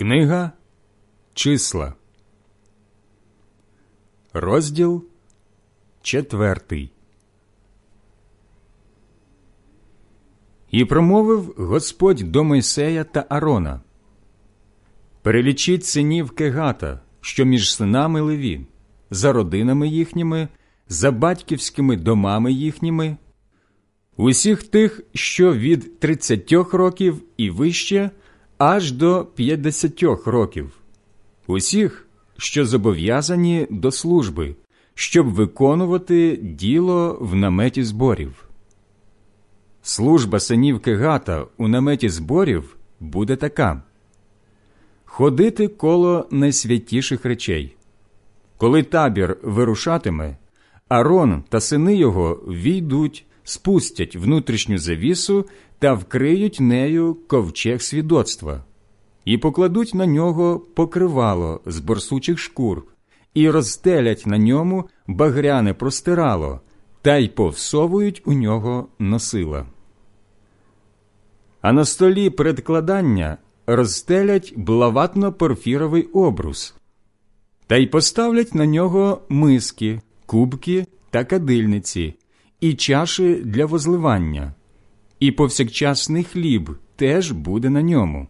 Книга Числа, розділ четвертий. І промовив Господь до Мойсея та Арона Перелічіть синів Кегата, що між синами Леві, за родинами їхніми, за батьківськими домами їхніми, усіх тих, що від тридцятьох років і вище аж до п'ятдесятьох років, усіх, що зобов'язані до служби, щоб виконувати діло в наметі зборів. Служба синів Кегата у наметі зборів буде така ходити коло найсвятіших речей. Коли табір вирушатиме, Арон та сини його війдуть, спустять внутрішню завісу та вкриють нею ковчег свідоцтва, і покладуть на нього покривало з борсучих шкур, і розстелять на ньому багряне простирало, та й повсовують у нього носила. А на столі предкладання розстелять блаватно-порфіровий обрус, та й поставлять на нього миски, кубки та кадильниці, і чаші для возливання, і повсякчасний хліб теж буде на ньому.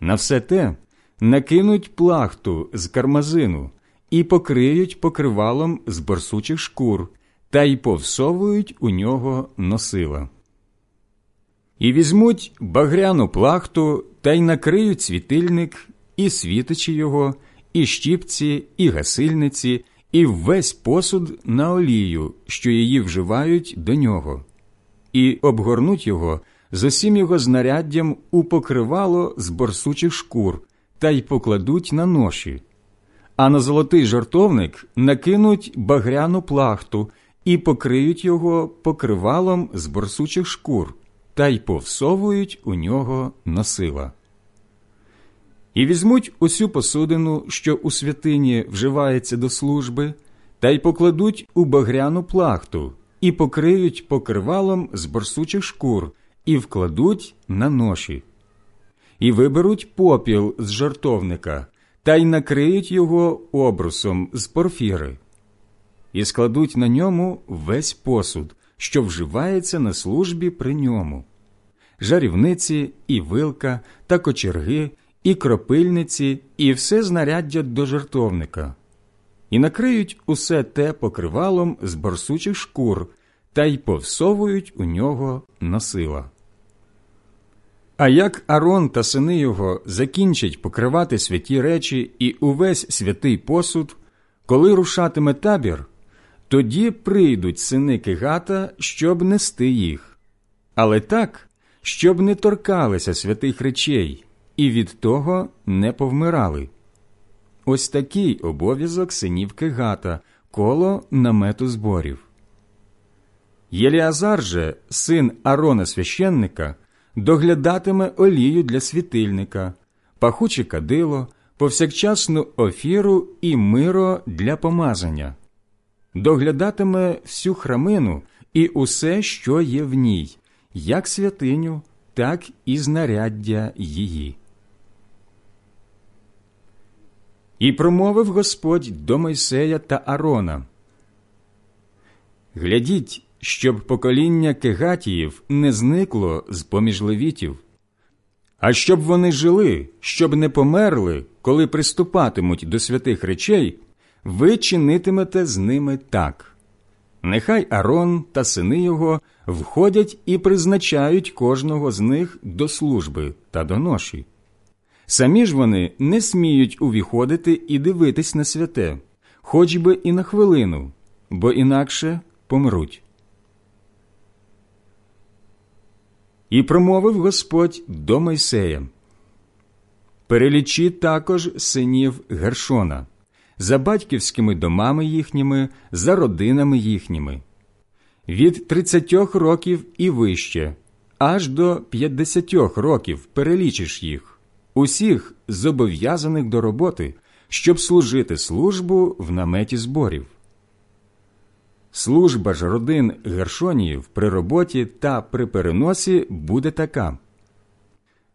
На все те накинуть плахту з кармазину і покриють покривалом з борсучих шкур та й повсовують у нього носила. І візьмуть багряну плахту та й накриють світильник, і світичі його, і щіпці, і гасильниці, і весь посуд на олію, що її вживають до нього, і обгорнуть його з усім його знаряддям у покривало з борсучих шкур та й покладуть на ноші. А на золотий жартовник накинуть багряну плахту і покриють його покривалом з борсучих шкур та й повсовують у нього носила. І візьмуть усю посудину, що у святині вживається до служби, та й покладуть у багряну плахту, і покриють покривалом з борсучих шкур, і вкладуть на ноші, і виберуть попіл з жартовника, та й накриють його обрусом з порфіри, і складуть на ньому весь посуд, що вживається на службі при ньому, жарівниці, і вилка, та кочерги, і кропильниці, і все знаряддя до жартовника, і накриють усе те покривалом з борсучих шкур та й повсовують у нього носила. А як Арон та сини його закінчать покривати святі речі і увесь святий посуд, коли рушатиме табір, тоді прийдуть сини Кигата, щоб нести їх, але так, щоб не торкалися святих речей і від того не повмирали. Ось такий обов'язок синів Кигата коло намету зборів. Єліазар же, син Арона священника, доглядатиме олію для світильника, пахуче кадило, повсякчасну офіру і миро для помазання, доглядатиме всю храмину і усе, що є в ній, як святиню, так і знаряддя її. І промовив Господь до Мойсея та Арона. Глядіть, щоб покоління кегатіїв не зникло з поміж левітів, а щоб вони жили, щоб не померли, коли приступатимуть до святих речей, ви чинитимете з ними так. Нехай Арон та сини його входять і призначають кожного з них до служби та до ноші. Самі ж вони не сміють увіходити і дивитись на святе, хоч би і на хвилину, бо інакше помруть. І промовив Господь до Мойсея. Перелічи також синів Гершона, за батьківськими домами їхніми, за родинами їхніми, від тридцятьох років і вище, аж до п'ятдесятьох років перелічиш їх, усіх зобов'язаних до роботи, щоб служити службу в наметі зборів. Служба ж родин Гершоніїв при роботі та при переносі буде така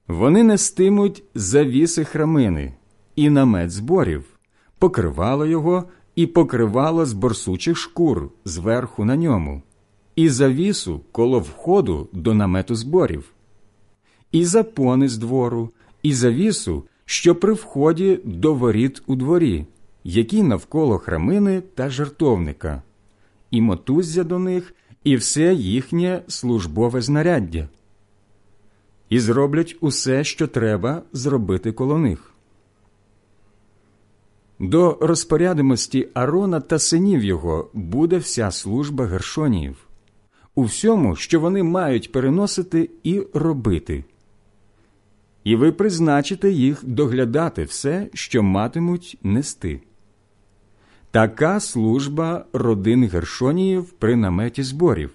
Вони нестимуть завіси храмини і намет зборів, покривало його і покривало з борсучих шкур зверху на ньому, і завісу коло входу до намету зборів, і запони з двору, і завісу, що при вході до воріт у дворі, які навколо храмини та жертовника, і мотуззя до них, і все їхнє службове знаряддя. І зроблять усе, що треба зробити коло них. До розпорядимості Арона та синів його буде вся служба гершоніїв, у всьому, що вони мають переносити і робити. І ви призначите їх доглядати все, що матимуть нести. Така служба родин Гершоніїв при наметі зборів,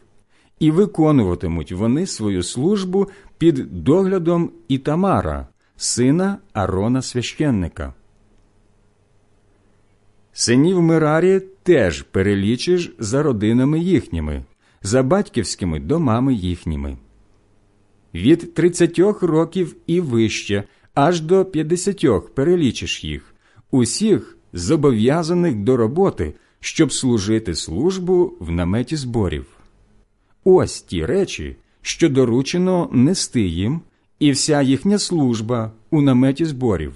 і виконуватимуть вони свою службу під доглядом Ітамара, сина Арона священника. Синів Мирарі теж перелічиш за родинами їхніми, за батьківськими домами їхніми. Від тридцятьох років і вище, аж до п'ятдесятьох перелічиш їх, усіх зобов'язаних до роботи, щоб служити службу в наметі зборів. Ось ті речі, що доручено нести їм, і вся їхня служба у наметі зборів.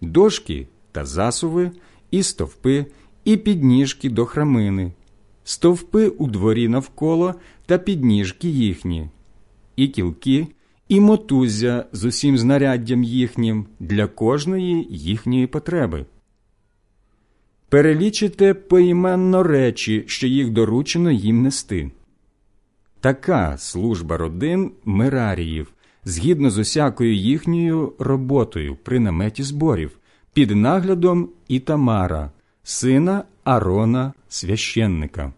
Дошки та засуви, і стовпи, і підніжки до храмини, стовпи у дворі навколо та підніжки їхні, і кілки, і мотузя з усім знаряддям їхнім для кожної їхньої потреби. Перелічите поіменно речі, що їх доручено їм нести. Така служба родин Мераріїв, згідно з усякою їхньою роботою при наметі зборів, під наглядом Ітамара, сина Арона священника.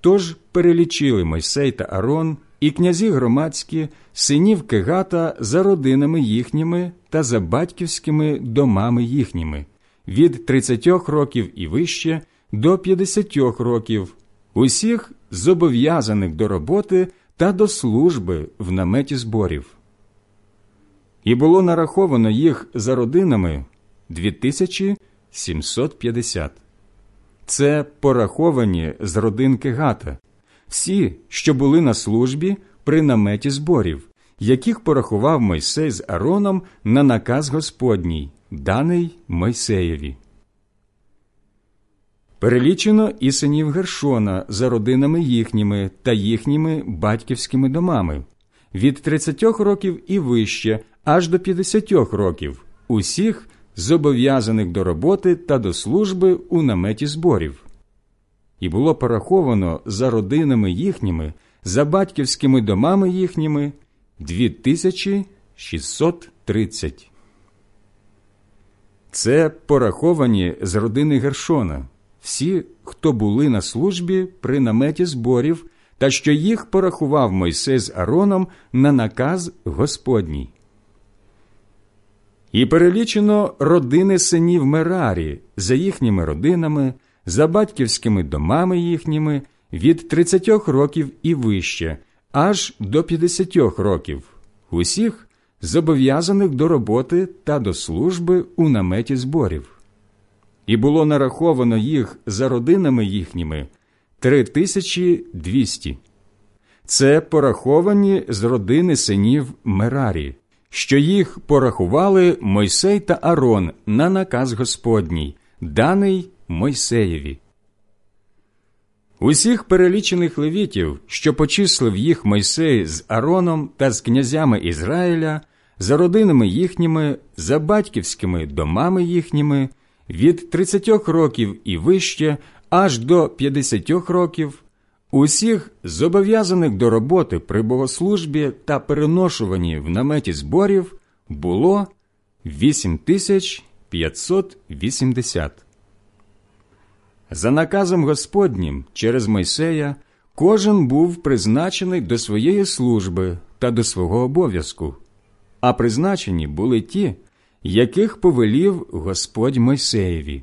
Тож перелічили Мойсей та Арон і князі громадські синів Кегата за родинами їхніми та за батьківськими домами їхніми від тридцятьох років і вище до п'ятдесятьох років, усіх зобов'язаних до роботи та до служби в наметі зборів і було нараховано їх за родинами 2750. Це пораховані з родин Кегата, всі, що були на службі при наметі зборів, яких порахував Мойсей з Ароном на наказ Господній, даний Мойсеєві. Перелічено і синів Гершона за родинами їхніми та їхніми батьківськими домами від 30 років і вище аж до 50 років, усіх зобов'язаних до роботи та до служби у наметі зборів. І було пораховано за родинами їхніми, за батьківськими домами їхніми 2630. Це пораховані з родини Гершона, всі, хто були на службі при наметі зборів, та що їх порахував Мойсей з Ароном на наказ Господній. І перелічено родини синів Мерарі за їхніми родинами, за батьківськими домами їхніми від 30 років і вище, аж до 50 років, усіх зобов'язаних до роботи та до служби у наметі зборів. І було нараховано їх за родинами їхніми 3200. Це пораховані з родини синів Мерарі що їх порахували Мойсей та Арон на наказ Господній, даний Мойсеєві. Усіх перелічених левітів, що почислив їх Мойсей з Ароном та з князями Ізраїля, за родинами їхніми, за батьківськими домами їхніми, від 30 років і вище аж до 50 rokів, Усіх зобов'язаних до роботи при богослужбі та переношуванні в наметі зборів було 8580. За наказом Господнім через Мойсея кожен був призначений до своєї служби та до свого обов'язку, а призначені були ті, яких повелів Господь Мойсеєві.